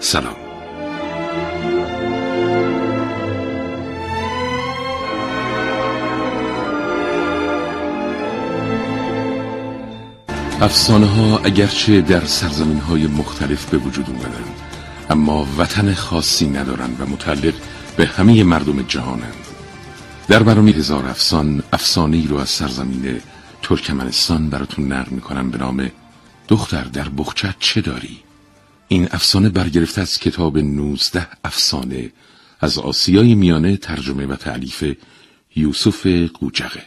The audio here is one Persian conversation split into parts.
سلام افسانه ها اگرچه در سرزمین های مختلف به وجود اومدند اما وطن خاصی ندارند و متعلق به همه مردم جهانند در برنامه هزار افسان افسانه ای رو از سرزمین ترکمنستان براتون نقل می‌کنم به نام دختر در بخچت چه داری؟ این افسانه برگرفته از کتاب نوزده افسانه از آسیای میانه ترجمه و تعلیف یوسف قوجقه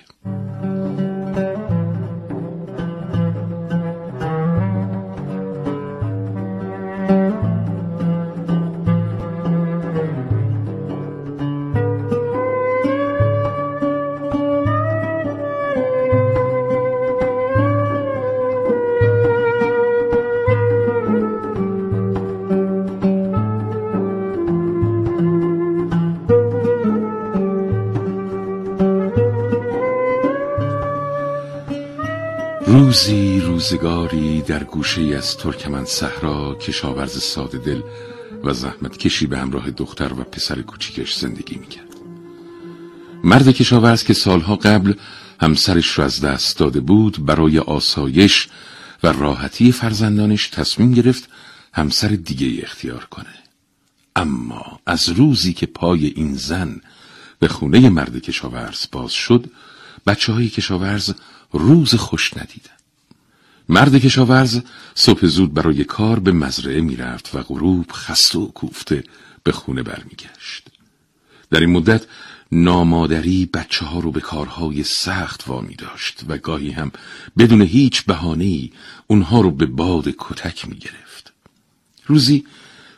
روزگاری در گوشه از ترکمن صحرا کشاورز ساده دل و زحمت کشی به همراه دختر و پسر کوچیکش زندگی می‌کرد. مرد کشاورز که سالها قبل همسرش را از دست داده بود برای آسایش و راحتی فرزندانش تصمیم گرفت همسر دیگه اختیار کنه. اما از روزی که پای این زن به خونه مرد کشاورز باز شد بچه های کشاورز روز خوش ندیدن مرد کشاورز صبح زود برای کار به مزرعه می‌رفت و غروب خسته و کوفته به خونه برمیگشت در این مدت نامادری بچه ها رو به کارهای سخت وامی داشت و گاهی هم بدون هیچ بهانه‌ای اونها رو به باد کتک می گرفت. روزی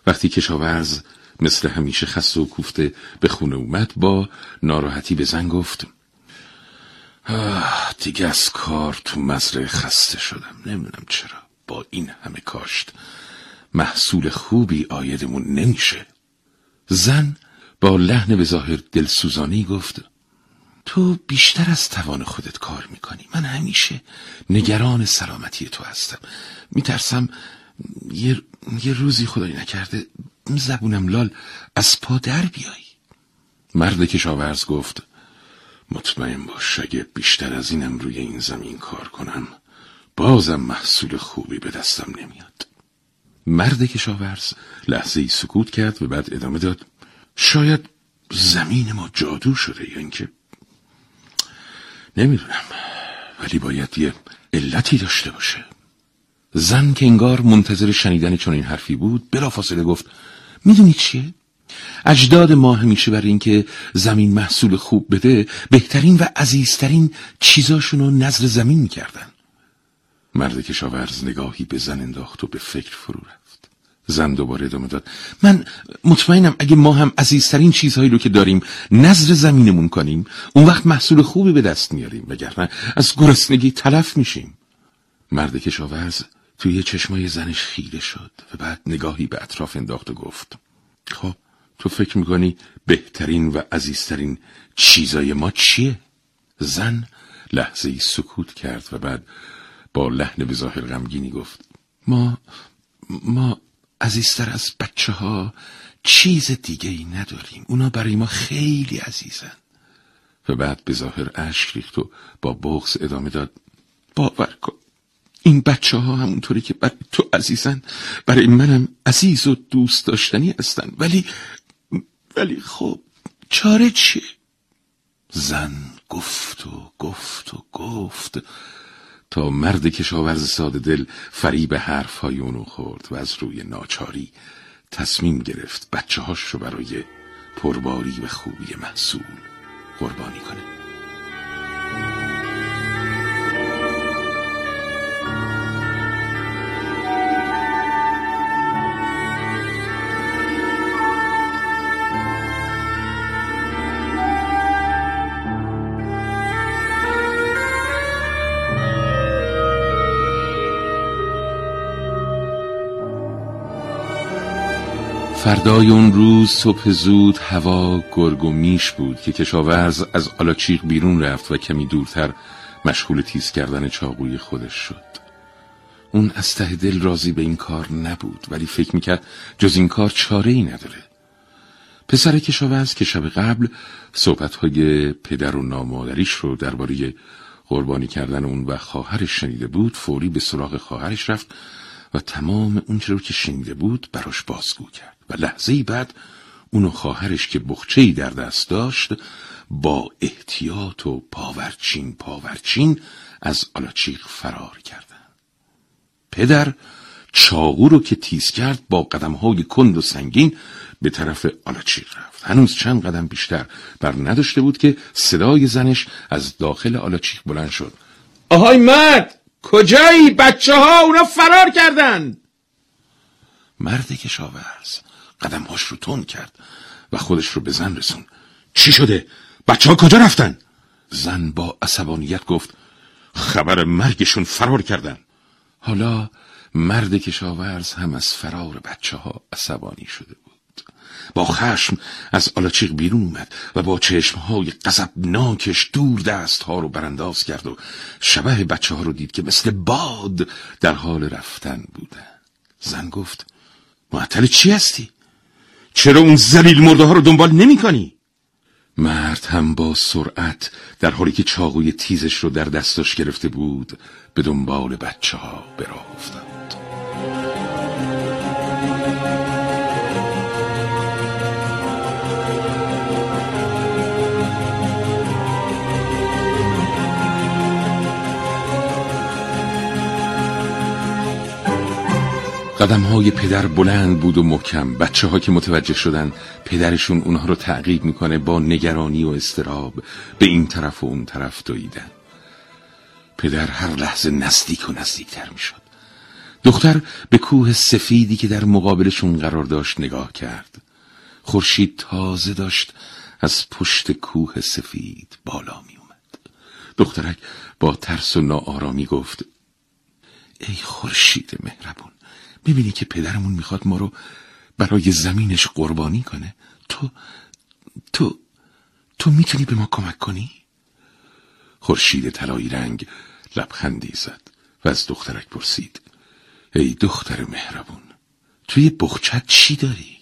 وقتی کشاورز مثل همیشه خسته و کوفته به خونه اومد با ناراحتی به زن گفت آه دیگه از کار تو مزرعه خسته شدم. نمی‌دونم چرا. با این همه کاشت محصول خوبی آیدمون نمیشه. زن با لحن به ظاهر دلسوزانی گفت تو بیشتر از توان خودت کار می‌کنی. من همیشه نگران سلامتی تو هستم. میترسم یه, یه روزی خدای نکرده زبونم لال از پا در بیایی. مرد کشاورز گفت مطمئن باش اگه بیشتر از اینم روی این زمین کار کنم بازم محصول خوبی به دستم نمیاد. مرد کشاورز لحظه ای سکوت کرد و بعد ادامه داد شاید زمین ما جادو شده یا اینکه نمی‌دونم ولی باید یه علتی داشته باشه. زن که انگار منتظر شنیدن این حرفی بود بلافاصله گفت می‌دونی چیه؟ اجداد ما همیشه برای اینکه زمین محصول خوب بده بهترین و عزیزترین چیزاشون رو نظر زمین می‌کردن. مرد کشاورز نگاهی به زن انداخت و به فکر فرو رفت. زن دوباره ادامه داد. من مطمئنم اگه ما هم عزیزترین چیزهایی رو که داریم نظر زمینمون کنیم اون وقت محصول خوبی به دست میاریم وگرنه از گرسنگی تلف میشیم. مرد کشاورز توی چشمای زنش خیره شد و بعد نگاهی به اطراف انداخت و گفت خب تو فکر می‌کنی بهترین و عزیزترین چیزای ما چیه؟ زن لحظه سکوت کرد و بعد با لحن به ظاهر غمگینی گفت ما ما عزیزتر از بچه ها چیز دیگه ای نداریم. اونا برای ما خیلی عزیزن. و بعد به ظاهر اشک ریخت و با بغز ادامه داد باور کن این بچه ها همونطوری که برای تو عزیزن برای منم عزیز و دوست داشتنی هستن. ولی ولی خب چاره چیه؟ زن گفت و گفت و گفت تا مرد کشاورز ساده دل فریب حرف های اونو خورد و از روی ناچاری تصمیم گرفت بچه هاش رو برای پرباری و خوبی محصول قربانی کنه فردای اون روز صبح زود هوا گرگ و میش بود که کشاورز از آلاچیق بیرون رفت و کمی دورتر مشغول تیز کردن چاقوی خودش شد. اون از ته دل راضی به این کار نبود ولی فکر می‌کرد جز این کار چاره ای نداره. پسر کشاورز که شب قبل صحبتهای پدر و نامادریش رو درباره قربانی کردن اون و خواهرش شنیده بود فوری به سراغ خواهرش رفت و تمام اون رو که شنیده بود براش بازگو کرد. و لحظه بعد اونو خواهرش که بخچهی در دست داشت با احتیاط و پاورچین پاورچین از آلاچیق فرار کردن. پدر چاقو رو که تیز کرد با قدمهای کند و سنگین به طرف آلاچیق رفت. هنوز چند قدم بیشتر بر نداشته بود که صدای زنش از داخل آلاچیق بلند شد. آهای مرد! کجایی بچه ها اونا فرار کردن. مرد کشاورز. قدمهاش رو تون کرد و خودش رو به زن رسون چی شده؟ بچه ها کجا رفتن؟ زن با عصبانیت گفت خبر مرگشون فرار کردن. حالا مرد کشاورز هم از فرار بچه ها عصبانی شده با خشم از آلاچیق بیرون اومد و با چشمهای قذبناکش دور دست ها رو برانداز کرد و شبه بچه ها رو دید که مثل باد در حال رفتن بودن زن گفت معطل چی هستی؟ چرا اون زلیل مرده ها رو دنبال نمی کنی؟ مرد هم با سرعت در حالی که چاقوی تیزش رو در دستش گرفته بود به دنبال بچه ها افتاد قدم های پدر بلند بود و محکم. بچه ها که متوجه شدن پدرشون اونها رو تعقیب می‌کنه با نگرانی و استراب به این طرف و اون طرف دویدن. پدر هر لحظه نزدیک و نزدیکتر می‌شد. دختر به کوه سفیدی که در مقابلشون قرار داشت نگاه کرد. خورشید تازه داشت از پشت کوه سفید بالا می اومد دخترک با ترس و ناآرامی گفت ای خورشید مهربون می‌بینی که پدرمون می‌خواد ما رو برای زمینش قربانی کنه؟ تو تو تو می‌تونی به ما کمک کنی؟ خورشید طلایی رنگ لبخندی زد و از دخترک پرسید. ای دختر مهربون توی بخچت چی داری؟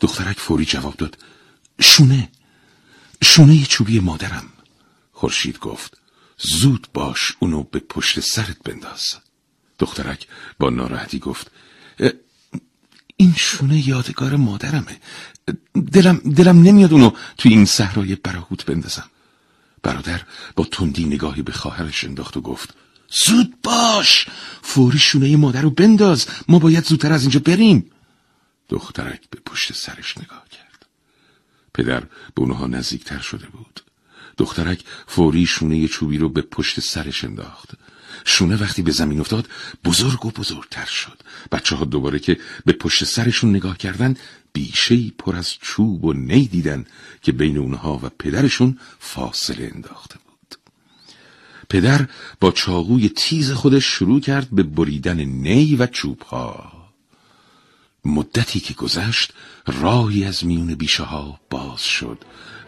دخترک فوری جواب داد. شونه شونه چوبی مادرم. خورشید گفت زود باش اونو به پشت سرت بنداز. دخترک با ناراحتی گفت این شونه یادگار مادرمه. دلم, دلم نمیاد اونو توی این صحرای براهوت بندازم. برادر با تندی نگاهی به خواهرش انداخت و گفت زود باش! فوری شونه مادر رو بنداز. ما باید زودتر از اینجا بریم. دخترک به پشت سرش نگاه کرد. پدر به اونها نزدیکتر شده بود. دخترک فوری شونه چوبی رو به پشت سرش انداخت. شونه وقتی به زمین افتاد بزرگ و بزرگتر شد. بچه ها دوباره که به پشت سرشون نگاه کردن بیشهی پر از چوب و نی دیدن که بین اونها و پدرشون فاصله انداخته بود. پدر با چاقوی تیز خودش شروع کرد به بریدن نی و چوب ها مدتی که گذشت راهی از میون بیشه ها باز شد.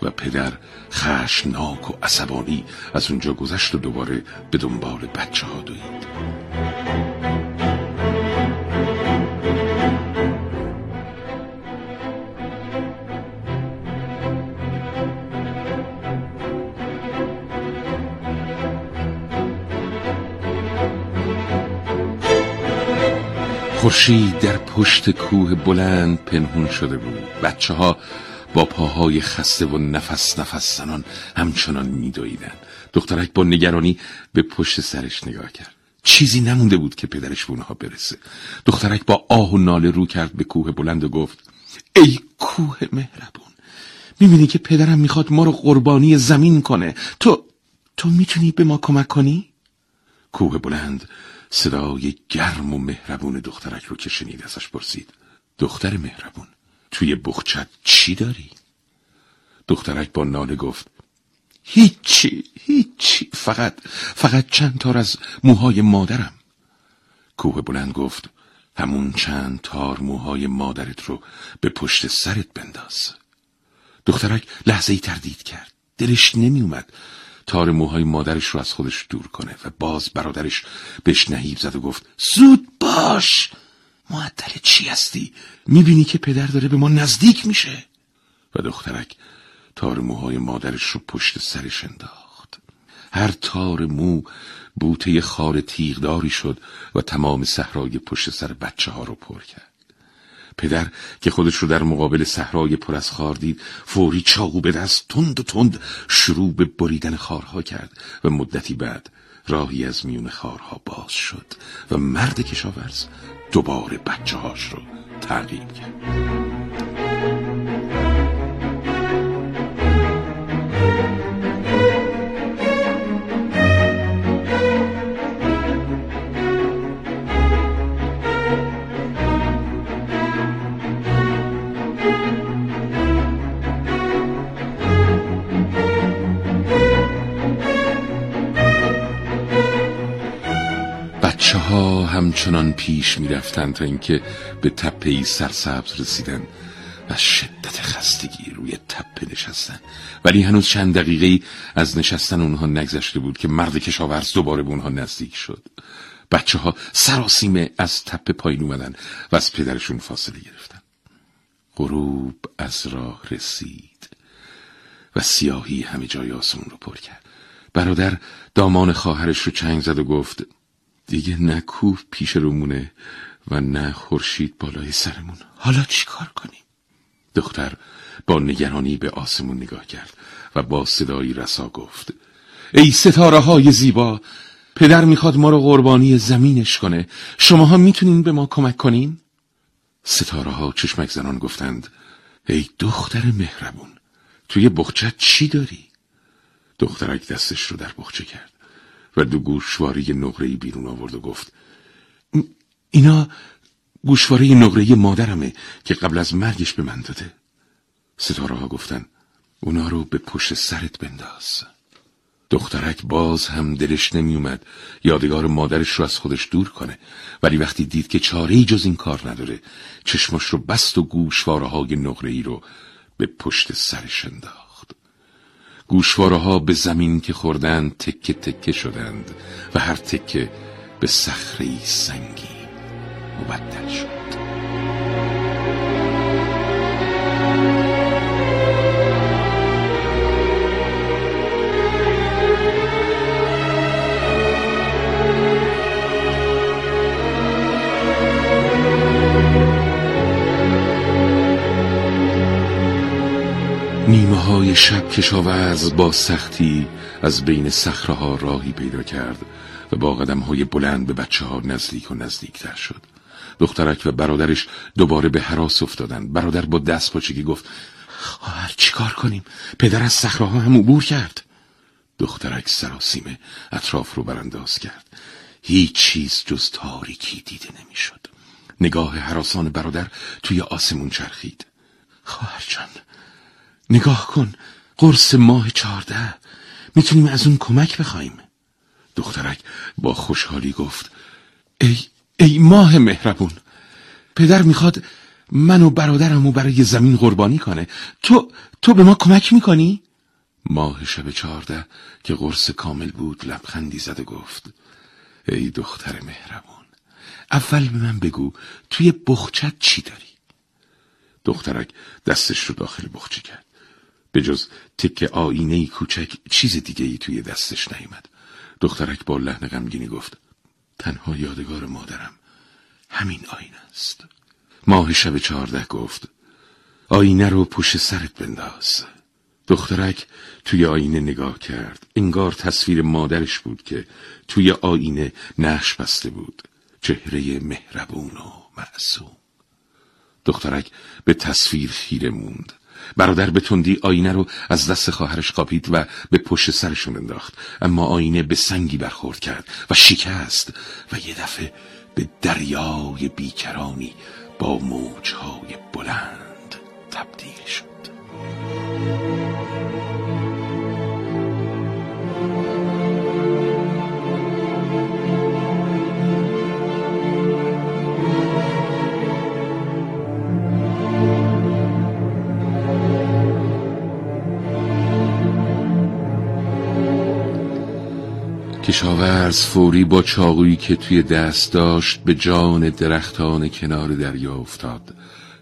و پدر خشناک و عصبانی از اونجا گذشت و دوباره به دنبال بچه ها دوید. خورشید در پشت کوه بلند پنهون شده بود. بچه ها با پاهای خسته و نفس نفس زنان همچنان میدویدن دخترک با نگرانی به پشت سرش نگاه کرد. چیزی نمونده بود که پدرش به اونها برسه. دخترک با آه و ناله رو کرد به کوه بلند و گفت ای کوه مهربون می‌بینی که پدرم می‌خواد ما رو قربانی زمین کنه. تو تو می‌تونی به ما کمک کنی؟ کوه بلند صدای گرم و مهربون دخترک رو که شنید ازش پرسید. دختر مهربون توی بخچت چی داری؟ دخترک با ناله گفت هیچی هیچی فقط فقط چند تار از موهای مادرم. کوه بلند گفت همون چند تار موهای مادرت رو به پشت سرت بنداز. دخترک لحظه ای تردید کرد دلش نمی اومد تار موهای مادرش رو از خودش دور کنه و باز برادرش بهش نهیب زد و گفت زود باش! معطل چی هستی؟ می‌بینی که پدر داره به ما نزدیک میشه؟ و دخترک تار موهای مادرش رو پشت سرش انداخت. هر تار مو بوته خار تیغداری شد و تمام صحرای پشت سر بچه ها رو پر کرد. پدر که خودش رو در مقابل صحرای پر از خار دید فوری چاقو به دست تند و تند شروع به بریدن خارها کرد و مدتی بعد راهی از میون خارها باز شد و مرد کشاورز دوباره بچه هاش رو تعقیب کرد. همچنان پیش می رفتن تا اینکه به تپه سرسبز رسیدن و شدت خستگی روی تپه نشستن. ولی هنوز چند دقیقه از نشستن اونها نگذشته بود که مرد کشاورز دوباره به اونها نزدیک شد. بچه ها سراسیمه از تپه پایین اومدن و از پدرشون فاصله گرفتن. غروب از راه رسید و سیاهی همه جای آسمون رو پر کرد. برادر دامان خواهرش رو چنگ زد و گفت دیگه نه کوه پیش رومونه و نه خورشید بالای سرمون حالا چی کار کنیم؟ دختر با نگرانی به آسمون نگاه کرد و با صدایی رسا گفت ای ستاره های زیبا پدر می‌خواد ما رو قربانی زمینش کنه شماها می‌تونین به ما کمک کنین؟ ستاره ها چشمک زنان گفتند ای دختر مهربون توی بخچت چی داری؟ دخترک دستش رو در بخچه کرد و دو گوشواره نقره‌ای بیرون آورد و گفت اینا گوشواره نقره مادرمه که قبل از مرگش به من داده. ستاره ها گفتن اونا رو به پشت سرت بنداز. دخترک باز هم دلش نمیومد یادگار مادرش رو از خودش دور کنه ولی وقتی دید که چاره جز این کار نداره چشمش رو بست و گوشواره های نقره رو به پشت سرش انداخت. گوشواره به زمین که خوردند تکه تکه شدند و هر تکه به صخره سنگی مبدل شد. نیمه های شب کشاورز با سختی از بین صخره راهی پیدا کرد و با قدم های بلند به بچه ها نزدیک و نزدیکتر شد. دخترک و برادرش دوباره به حراس افتادن برادر با دست پاچگی گفت خواهر چیکار کنیم؟ پدر از صخره ها هم عبور کرد. دخترک سراسیمه اطراف رو برانداز کرد. هیچ چیز جز تاریکی دیده نمی‌شد. نگاه حراسان برادر توی آسمون چرخید. خواهر جان نگاه کن قرص ماه چهارده می‌تونیم از اون کمک بخوایم دخترک با خوشحالی گفت ای, ای ماه مهربون پدر می‌خواد من و برادرمو برای زمین قربانی کنه تو تو به ما کمک می‌کنی؟ ماه شب چهارده که قرص کامل بود لبخندی زد و گفت ای دختر مهربون اول به من بگو توی بخچت چی داری؟ دخترک دستش رو داخل بخچه کرد به جز تک آینه کوچک چیز دیگه ای توی دستش نیامد. دخترک با لحن غمگینی گفت تنها یادگار مادرم همین آینه است. ماه شب چهارده گفت آینه رو پوش سرت بنداز. دخترک توی آینه نگاه کرد. انگار تصویر مادرش بود که توی آینه نقش بسته بود. چهره مهربون و معصوم. دخترک به تصویر خیره موند. برادر به تندی آینه رو از دست خواهرش قاپید و به پشت سرشون انداخت. اما آینه به سنگی برخورد کرد و شکست و یه دفعه به دریای بیکرانی با موجهای بلند تبدیل شد. کشاورز فوری با چاقویی که توی دست داشت به جان درختان کنار دریا افتاد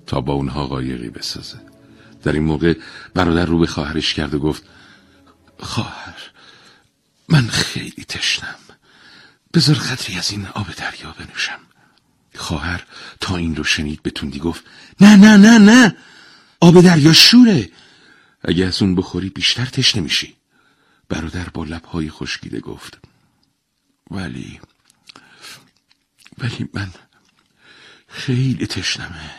تا با اونها قایقی بسازه. در این موقع برادر رو به خواهرش کرد و گفت خواهر من خیلی تشنم. بذار قدری از این آب دریا بنوشم. خواهر تا این رو شنید به تندی گفت نه نه نه نه آب دریا شوره. اگه از اون بخوری بیشتر تشنه میشی. برادر با لبهای خشکیده گفت ولی ولی من خیلی تشنمه.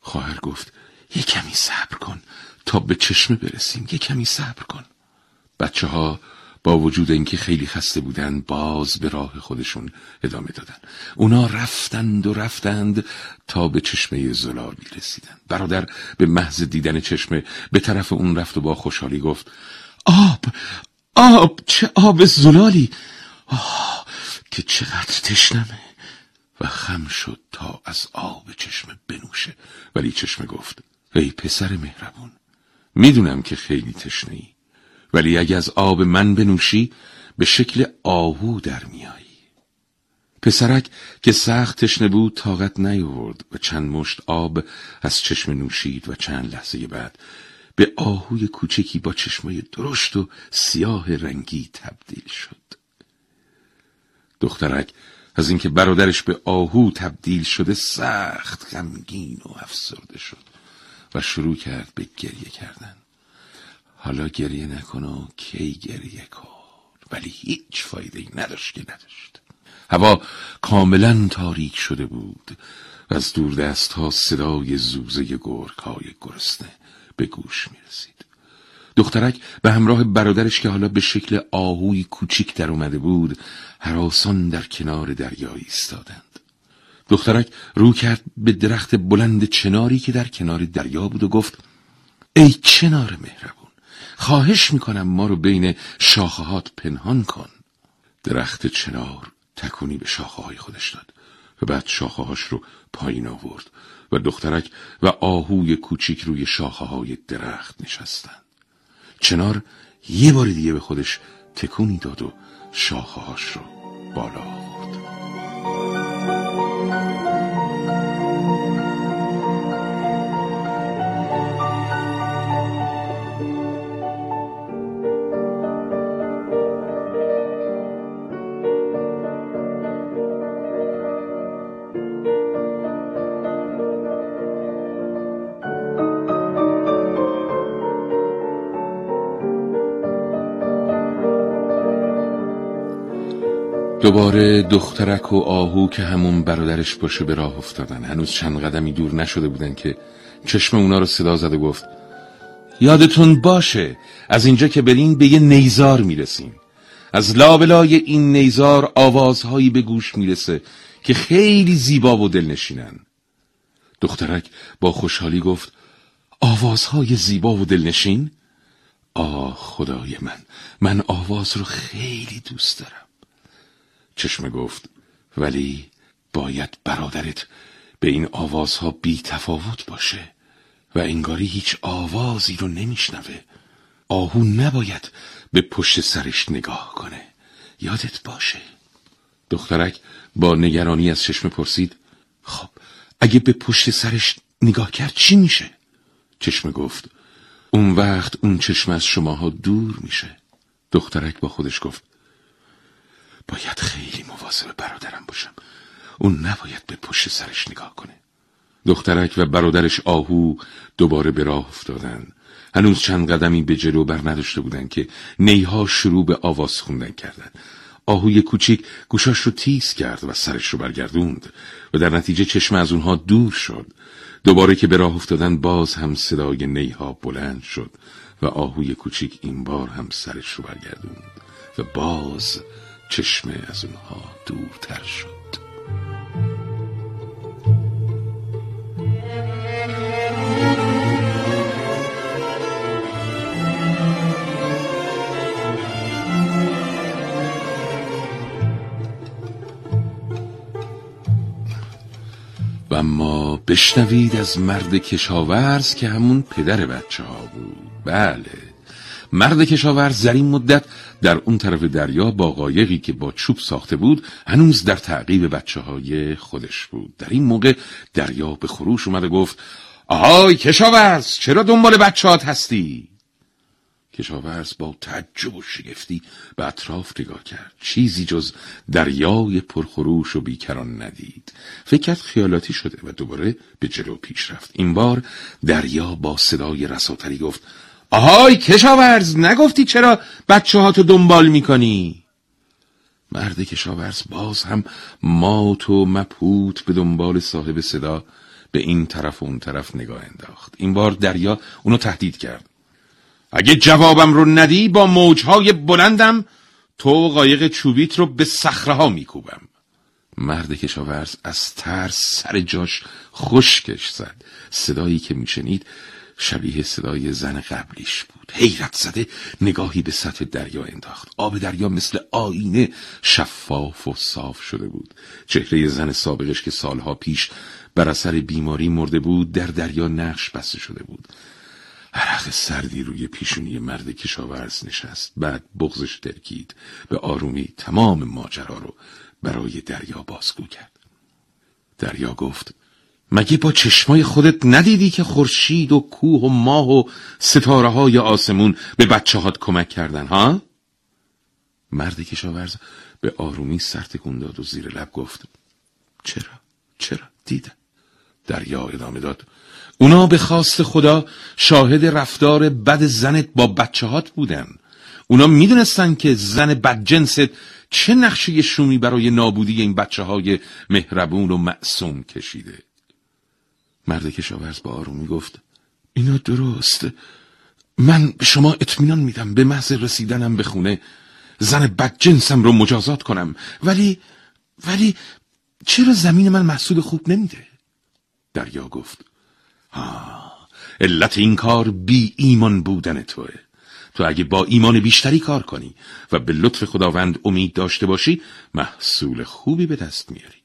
خواهر گفت یه کمی صبر کن تا به چشمه برسیم. یه کمی صبر کن. بچه ها با وجود اینکه خیلی خسته بودن باز به راه خودشون ادامه دادن. اونا رفتند و رفتند تا به چشمه زلالی رسیدن. برادر به محض دیدن چشمه به طرف اون رفت و با خوشحالی گفت آب آب چه آب زلالی؟ آه که چقدر تشنمه. و خم شد تا از آب چشمه بنوشه. ولی چشمه گفت ای پسر مهربون می‌دونم که خیلی تشنه ای ولی اگه از آب من بنوشی به شکل آهو در میایی پسرک که سخت تشنه بود طاقت نیاورد و چند مشت آب از چشم نوشید و چند لحظه بعد به آهوی کوچکی با چشمای درشت و سیاه رنگی تبدیل شد. دخترک از اینکه برادرش به آهو تبدیل شده سخت غمگین و افسرده شد و شروع کرد به گریه کردن. حالا گریه نکن و کی گریه کن ولی هیچ فایده ای نداشت که نداشت. هوا کاملا تاریک شده بود. و از دور دست ها صدای زوزه گرگ های گرسنه به گوش می رسید. دخترک به همراه برادرش که حالا به شکل آهوی کوچیک در اومده بود حراسان در کنار دریا ایستادند. دخترک رو کرد به درخت بلند چناری که در کنار دریا بود و گفت ای چنار مهربون خواهش می‌کنم ما رو بین شاخهات پنهان کن درخت چنار تکونی به شاخه های خودش داد و بعد شاخه هاش رو پایین آورد و دخترک و آهوی کوچیک روی شاخه های درخت نشستند چنار یه بار دیگه به خودش تکونی داد و شاخه هاش رو بالا دوباره دخترک و آهو که همون برادرش باشه به راه افتادن. هنوز چند قدمی دور نشده بودن که چشم اونا رو صدا زد و گفت یادتون باشه از اینجا که برین به یه نیزار می‌رسیم. از لابلای این نیزار آوازهایی به گوش می‌رسه که خیلی زیبا و دلنشینن. دخترک با خوشحالی گفت آوازهای زیبا و دلنشین؟ آه خدای من من آواز رو خیلی دوست دارم. چشمه گفت ولی باید برادرت به این آوازها بی تفاوت باشه و انگاری هیچ آوازی رو نمیشنوه. آهو نباید به پشت سرش نگاه کنه. یادت باشه. دخترک با نگرانی از چشمه پرسید خب اگه به پشت سرش نگاه کرد چی میشه؟ چشمه گفت اون وقت اون چشم از شماها دور میشه. دخترک با خودش گفت باید خیلی مواظب برادرم باشم. اون نباید به پشت سرش نگاه کنه. دخترک و برادرش آهو دوباره به راه افتادن. هنوز چند قدمی به جلو بر نداشته بودن که نیها شروع به آواز خوندن کردن. آهوی کوچیک گوشاش رو تیز کرد و سرش رو برگردوند و در نتیجه چشم از اونها دور شد. دوباره که به راه افتادن باز هم صدای نیها بلند شد و آهوی کوچیک این بار هم سرش رو برگردوند و باز چشمه از اونها دورتر شد. و اما بشنوید از مرد کشاورز که همون پدر بچه ها بود. بله. مرد کشاورز در این مدت در اون طرف دریا با قایقی که با چوب ساخته بود هنوز در تعقیب بچه های خودش بود. در این موقع دریا به خروش اومد و گفت آهای کشاورز چرا دنبال بچهات هستی؟ کشاورز با تعجب و شگفتی به اطراف نگاه کرد. چیزی جز دریای پرخروش و بیکران ندید. فکر خیالاتی شده و دوباره به جلو پیش رفت. این بار دریا با صدای رساتری گفت آهای کشاورز نگفتی چرا بچه ها تو دنبال می‌کنی؟ مرد کشاورز باز هم مات و مپوت به دنبال صاحب صدا به این طرف و اون طرف نگاه انداخت. این بار دریا اونو تهدید کرد. اگه جوابم رو ندی با موجهای بلندم تو قایق چوبیت رو به صخره ها میکوبم. مرد کشاورز از ترس سر جاش خشکش زد. صدایی که میشنید شبیه صدای زن قبلیش بود. حیرت زده نگاهی به سطح دریا انداخت. آب دریا مثل آینه شفاف و صاف شده بود. چهره زن سابقش که سالها پیش بر اثر بیماری مرده بود در دریا نقش بسته شده بود. عرق سردی روی پیشونی مرد کشاورز نشست. بعد بغزش درکید. به آرومی تمام ماجرا رو برای دریا بازگو کرد. دریا گفت مگه با چشمای خودت ندیدی که خورشید و کوه و ماه و ستاره های آسمون به بچه هات کمک کردن ها؟ مرد کشاورز به آرومی سر تکون داد و زیر لب گفت چرا؟ چرا؟ دیدم دریا ادامه داد اونا به خواست خدا شاهد رفتار بد زنت با بچه هات بودن اونا می‌دونستن که زن بدجنست چه نقشه شومی برای نابودی این بچه های مهربون و معصوم کشیده مرد کشاورز با آرومی گفت اینا درست. من به شما اطمینان میدم به محض رسیدنم به خونه. زن بدجنسم رو مجازات کنم. ولی ولی چرا زمین من محصول خوب نمیده؟ دریا گفت آه علت این کار بی ایمان بودن توه. تو اگه با ایمان بیشتری کار کنی و به لطف خداوند امید داشته باشی محصول خوبی به دست میاری.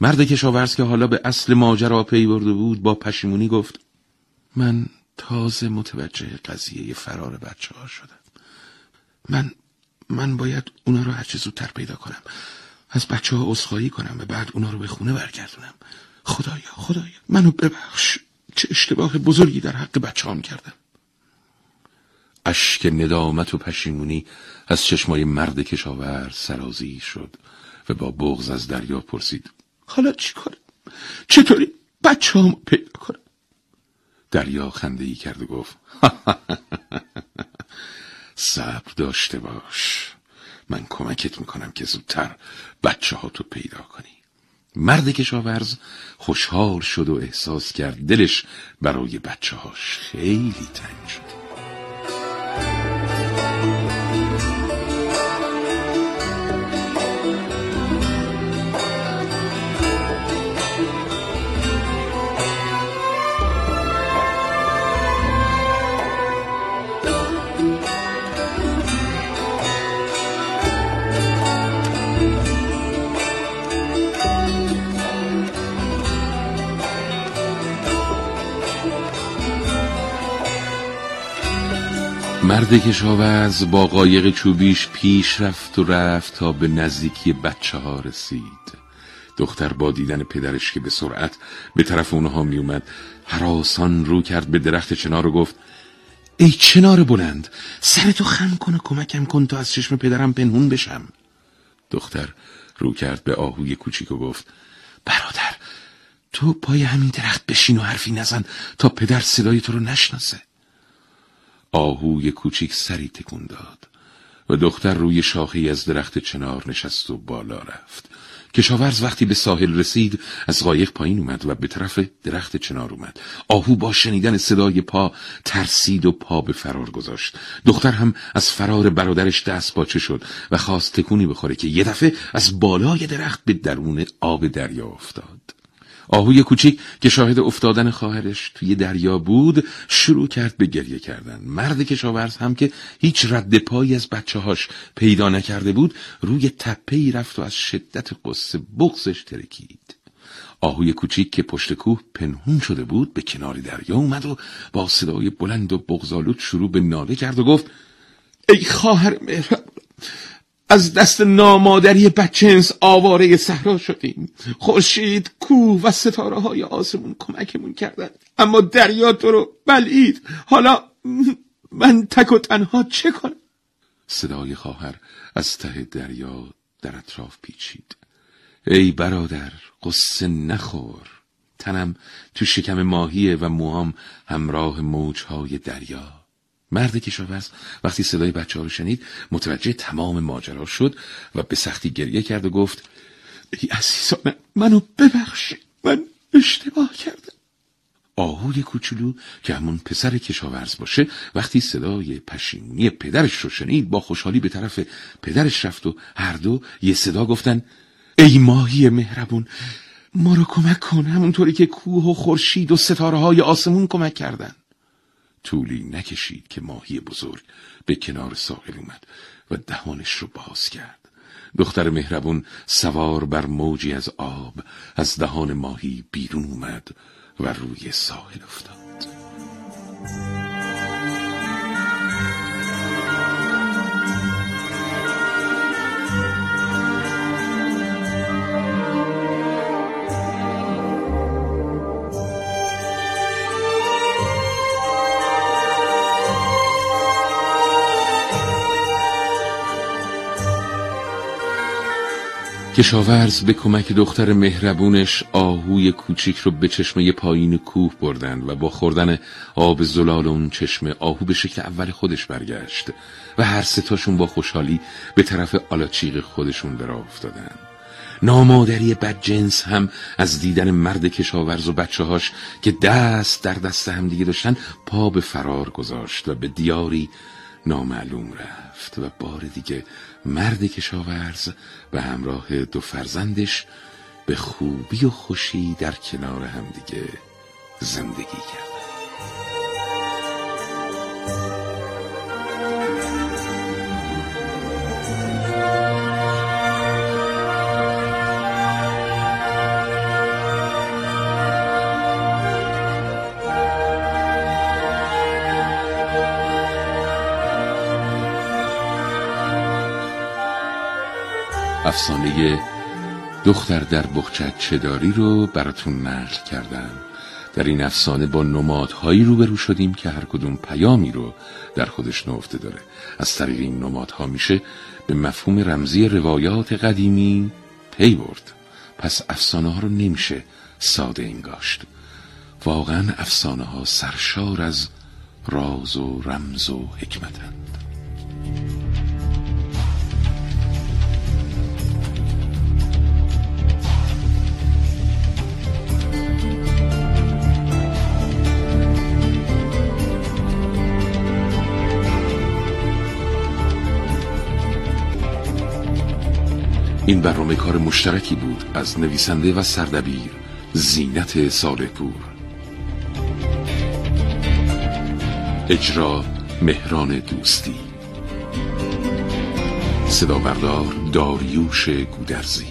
مرد کشاورز که حالا به اصل ماجرا پی برده بود با پشیمونی گفت من تازه متوجه قضیه فرار بچه ها شدم. من من باید اونا رو هرچه زودتر پیدا کنم. از بچه ها اصخایی کنم و بعد اونا رو به خونه برگردونم. خدایا خدایا منو ببخش. چه اشتباه بزرگی در حق بچه هم کردم. اشک ندامت و پشیمونی از چشمای مرد کشاورز سرازی شد و با بغز از دریا پرسید. حالا چی کنم؟ چطوری بچه هم پیدا کنم؟ دریا خنده ای کرد و گفت صبر داشته باش من کمکت می‌کنم که زودتر بچه ها تو پیدا کنی مرد کشاورز خوشحال شد و احساس کرد دلش برای بچه هاش خیلی تنگ شد مرد کشاورز با قایق چوبیش پیش رفت و رفت تا به نزدیکی بچه ها رسید. دختر با دیدن پدرش که به سرعت به طرف اونها می اومد حراسان رو کرد به درخت چنار و گفت ای چنار بلند سرتو خم کن و کمکم کن تا از چشم پدرم پنهون بشم. دختر رو کرد به آهوی کوچیک و گفت برادر تو پای همین درخت بشین و حرفی نزن تا پدر صدای تو رو نشناسه. آهوی کوچیک سری تکون داد و دختر روی شاخی از درخت چنار نشست و بالا رفت. کشاورز وقتی به ساحل رسید از قایق پایین اومد و به طرف درخت چنار اومد. آهو با شنیدن صدای پا ترسید و پا به فرار گذاشت. دختر هم از فرار برادرش دست باچه شد و خواست تکونی بخوره که یه دفعه از بالای درخت به درون آب دریا افتاد. آهوی کوچیک که شاهد افتادن خواهرش توی دریا بود شروع کرد به گریه کردن. مرد کشاورز هم که هیچ رد پایی از بچه هاش پیدا نکرده بود روی تپه رفت و از شدت قصه بغزش ترکید. آهوی کوچیک که پشت کوه پنهون شده بود به کنار دریا اومد و با صدای بلند و بغزالود شروع به ناله کرد و گفت ای خواهر مهربان از دست نامادری بچنس آواره صحرا شدیم. خورشید کوه و ستاره های آسمون کمکمون کردن اما دریا تو رو بلید حالا من تک و تنها چه کنم؟ صدای خواهر از ته دریا در اطراف پیچید. ای برادر قصه نخور. تنم تو شکم ماهیه و موهام همراه موجهای دریا. مرد کشاورز. وقتی صدای بچه ها رو شنید متوجه تمام ماجرا شد و به سختی گریه کرد و گفت ای عزیزان منو ببخش من اشتباه کردم. آهوی کوچولو که همون پسر کشاورز باشه وقتی صدای پشیمونی پدرش رو شنید با خوشحالی به طرف پدرش رفت و هر دو یه صدا گفتن ای ماهی مهربون ما رو کمک کن همونطوری که کوه و خورشید و ستاره های آسمون کمک کردن. طولی نکشید که ماهی بزرگ به کنار ساحل اومد و دهانش رو باز کرد. دختر مهربون سوار بر موجی از آب از دهان ماهی بیرون اومد و روی ساحل افتاد. کشاورز به کمک دختر مهربونش آهوی کوچیک رو به چشمه پایین کوه بردن و با خوردن آب زلال اون چشمه آهو به شکل اول خودش برگشت و هر ستاشون با خوشحالی به طرف آلاچیق خودشون برا افتادن نامادری بدجنس هم از دیدن مرد کشاورز و بچه هاش که دست در دست هم دیگه داشتن پا به فرار گذاشت و به دیاری نامعلوم رفت و بار دیگه مرد کشاورز به همراه دو فرزندش به خوبی و خوشی در کنار همدیگه زندگی کرد. افسانه دختر در بخچت چداری رو براتون نقل کردم. در این افسانه با نمادهایی روبرو شدیم که هر کدوم پیامی رو در خودش نفته داره. از طریق این نمادها میشه به مفهوم رمزی روایات قدیمی پی برد. پس افسانه ها رو نمیشه ساده انگاشت. واقعا افسانه ها سرشار از راز و رمز و حکمتند. این برنامه کار مشترکی بود از نویسنده و سردبیر زینت سالپور اجرا مهران دوستی. صدا بردار داریوش گودرزی.